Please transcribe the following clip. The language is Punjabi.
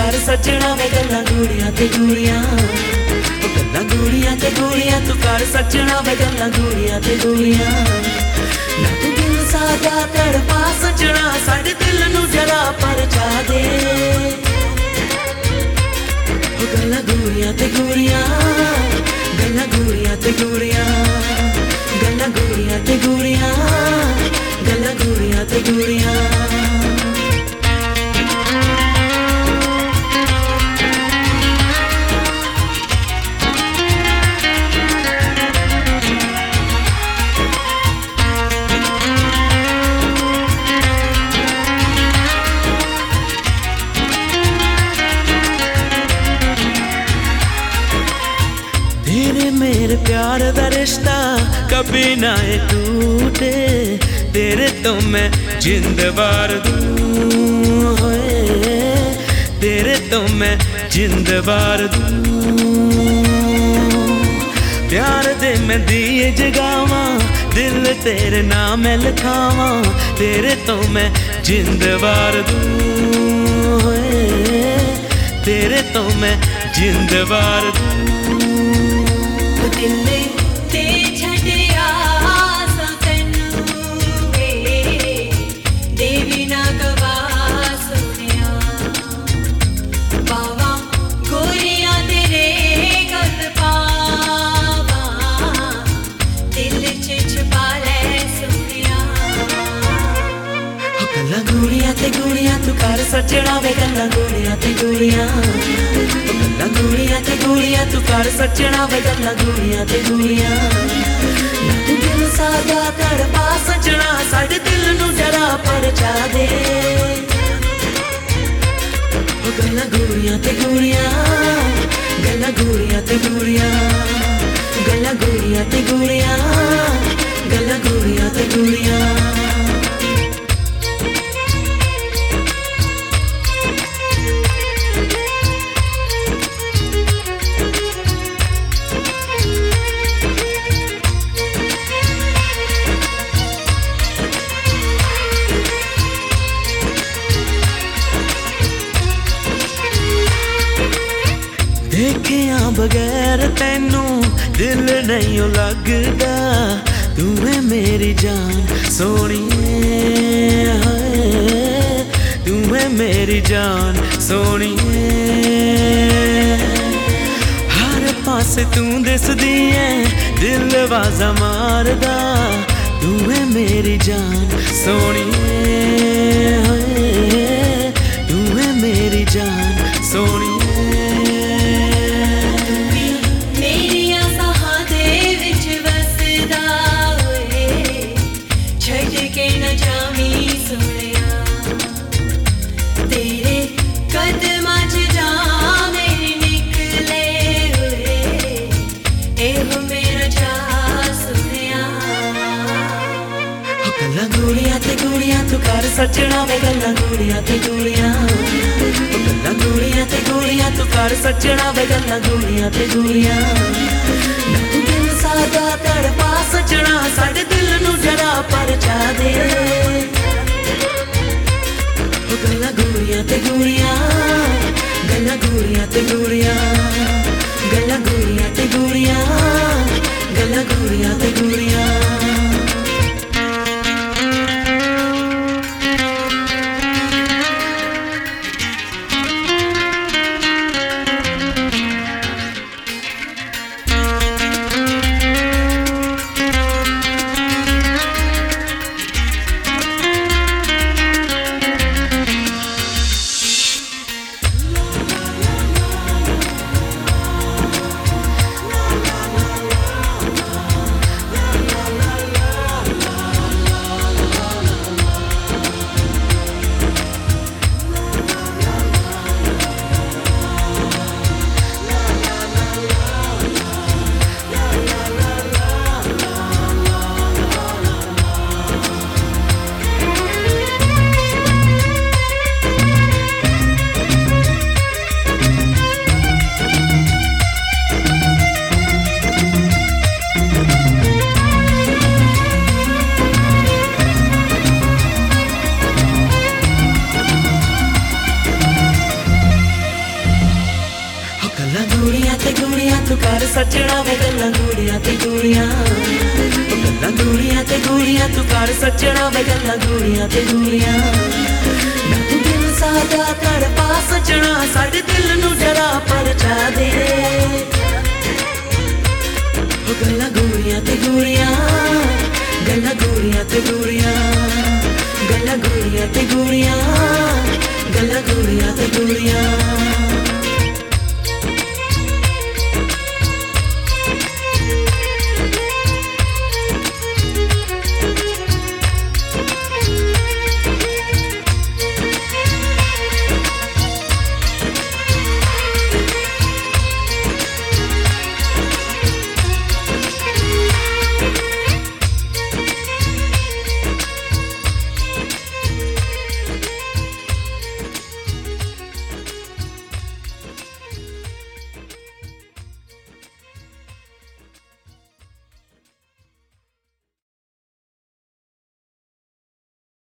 ਕਰ ਸੱਜਣਾ ਵੇ ਗੱਲਾਂ ਗੂੜੀਆਂ ਤੇ ਗੂੜੀਆਂ। ਉਹ ਗੱਲਾਂ ਗੂੜੀਆਂ ਤੇ ਗੂੜੀਆਂ, ਤੂੰ ਕਰ ਸੱਜਣਾ ਵੇ ਗੱਲਾਂ ਗੂੜੀਆਂ ਤੇ ਗੂੜੀਆਂ। ਨਾ ਤੂੰ ਦਿਲ ਸਾਦਾ ਤੜਪਾ ਸੱਜਣਾ, ਸਾਡੇ ਦਿਲ ਨੂੰ ਜਰਾ ਪਰਚਾ ਦੇ। दा रिश्ता कभी ना टूटे। तेरे तो मैं जिंद वार दूँ तेरे तो मैं जिंद वार दूँ। प्यार दे मैं दिए जगावा, दिल तेरे नाम लिखावा। तेरे तो मैं जिंद वार दूँ तेरे तो मैं जिंद वार दूँ ਸੱਜਣਾ ਵੇ ਗੱਲਾਂ ਗੋਲੀਆਂ ਤੇ ਗੋਲੀਆਂ ਗੱਲਾਂ ਗੋਲੀਆਂ ਤੇ ਗੋਲੀਆਂ ਤੂੰ ਕਰ ਸੱਜਣਾ ਵੇ ਗੱਲਾਂ ਗੂੜੀਆਂ ਤੇ ਗੋਲੀਆਂ ਤੂੰ ਦਿਲ ਸਾਦਾ ਤੜਪਾ ਸੱਜਣਾ, ਸਾਡੇ ਦਿਲ ਨੂੰ ਜਰਾ ਪਰਚਾ ਦੇ। ਗੱਲਾਂ ਗੂੜੀਆਂ ਤੇ ਗੂੜੀਆਂ ਗੱਲਾਂ ਗੋਲੀਆਂ ਤੇ ਗੂੜੀਆਂ ਗੱਲਾਂ ਗੋਲੀਆਂ ਤੇ ਗੋਲੀਆਂ ਗੱਲਾਂ ਗੋਲੀਆਂ ਤੇ ਗੂੜੀਆਂ ਬਗੈਰ ਤੈਨੂੰ ਦਿਲ ਨਹੀਂ ਲੱਗਦਾ। ਤੂੰ ਹੈ ਮੇਰੀ ਜਾਨ, ਸੋਹਣੀਏ, ਹਾਏ। ਤੂੰ ਹੈ ਮੇਰੀ ਜਾਨ, ਸੋਹਣੀਏ। ਹਰ ਪਾਸੇ ਤੂੰ ਦਿਸਦੀ ਐ ਦਿਲ ਵਾਜ਼ਾ ਮਾਰਦਾ। ਤੂੰ ਹੈ ਮੇਰੀ ਜਾਨ, ਸੋਹਣੀਏ, ਹਾਏ। ਤੂੰ ਹੈ ਮੇਰੀ ਜਾਨ। ਕਰ ਸੱਜਣਾ ਵੇ ਗੱਲਾਂ ਗੂੜੀਆਂ ਤੇ ਗੂੜੀਆਂ। ਉਹ ਗੱਲਾਂ ਗੋਲੀਆਂ ਤੇ ਗੂੜੀਆਂ, ਤੂੰ ਕਰ ਸੱਜਣਾ ਵੇ ਗੱਲਾਂ ਗੋਲੀਆਂ ਤੇ ਗੂੜੀਆਂ। ਤੂੰ ਦਿਲ ਸਾਦਾ ਤੜਪਾ ਸੱਜਣਾ, ਸਾਡੇ ਦਿਲ ਨੂੰ ਜਰਾ ਪਰਚਾ ਦੇ। ਗੱਲਾਂ ਗੋਲੀਆਂ ਤੇ ਗੂੜੀਆਂ, ਗੱਲਾਂ ਗੂੜੀਆਂ ਤੇ ਗੂੜੀਆਂ। ਗੱਲਾਂ ਗੂੜੀਆਂ ਤੇ ਗੂੜੀਆਂ, ਗੱਲਾਂ ਗੂੜੀਆਂ ਤੇ ਗੂੜੀਆਂ। ਸੱਜਣਾ ਵੇ ਗੱਲਾਂ ਗੂੜੀਆਂ ਤੇ ਗੂੜੀਆਂ। ਗੱਲਾਂ ਗੂੜੀਆਂ ਤੇ ਗੂੜੀਆਂ, ਤੂੰ ਕਰ ਸੱਜਣਾ ਵੇ ਗੱਲਾਂ ਗੂੜੀਆਂ ਤੇ ਗੂੜੀਆਂ। ਨਾ ਤੂੰ ਦਿਲ ਸਾਦਾ ਕਰ ਸੱਜਣਾ, ਸਾਡੇ ਦਿਲ ਨੂੰ ਜਰਾ ਪਰਚਾ ਦੇ। ਗੱਲਾਂ ਗੂੜੀਆਂ ਤੇ ਗੂੜੀਆਂ, ਗੱਲਾਂ ਗੂੜੀਆਂ ਤੇ ਗੂੜੀਆਂ। ਗੱਲਾਂ ਗੂੜੀਆਂ ਤੇ ਗੂੜੀਆਂ, ਗੱਲਾਂ ਗੂੜੀਆਂ ਤੇ ਗੂੜੀਆਂ।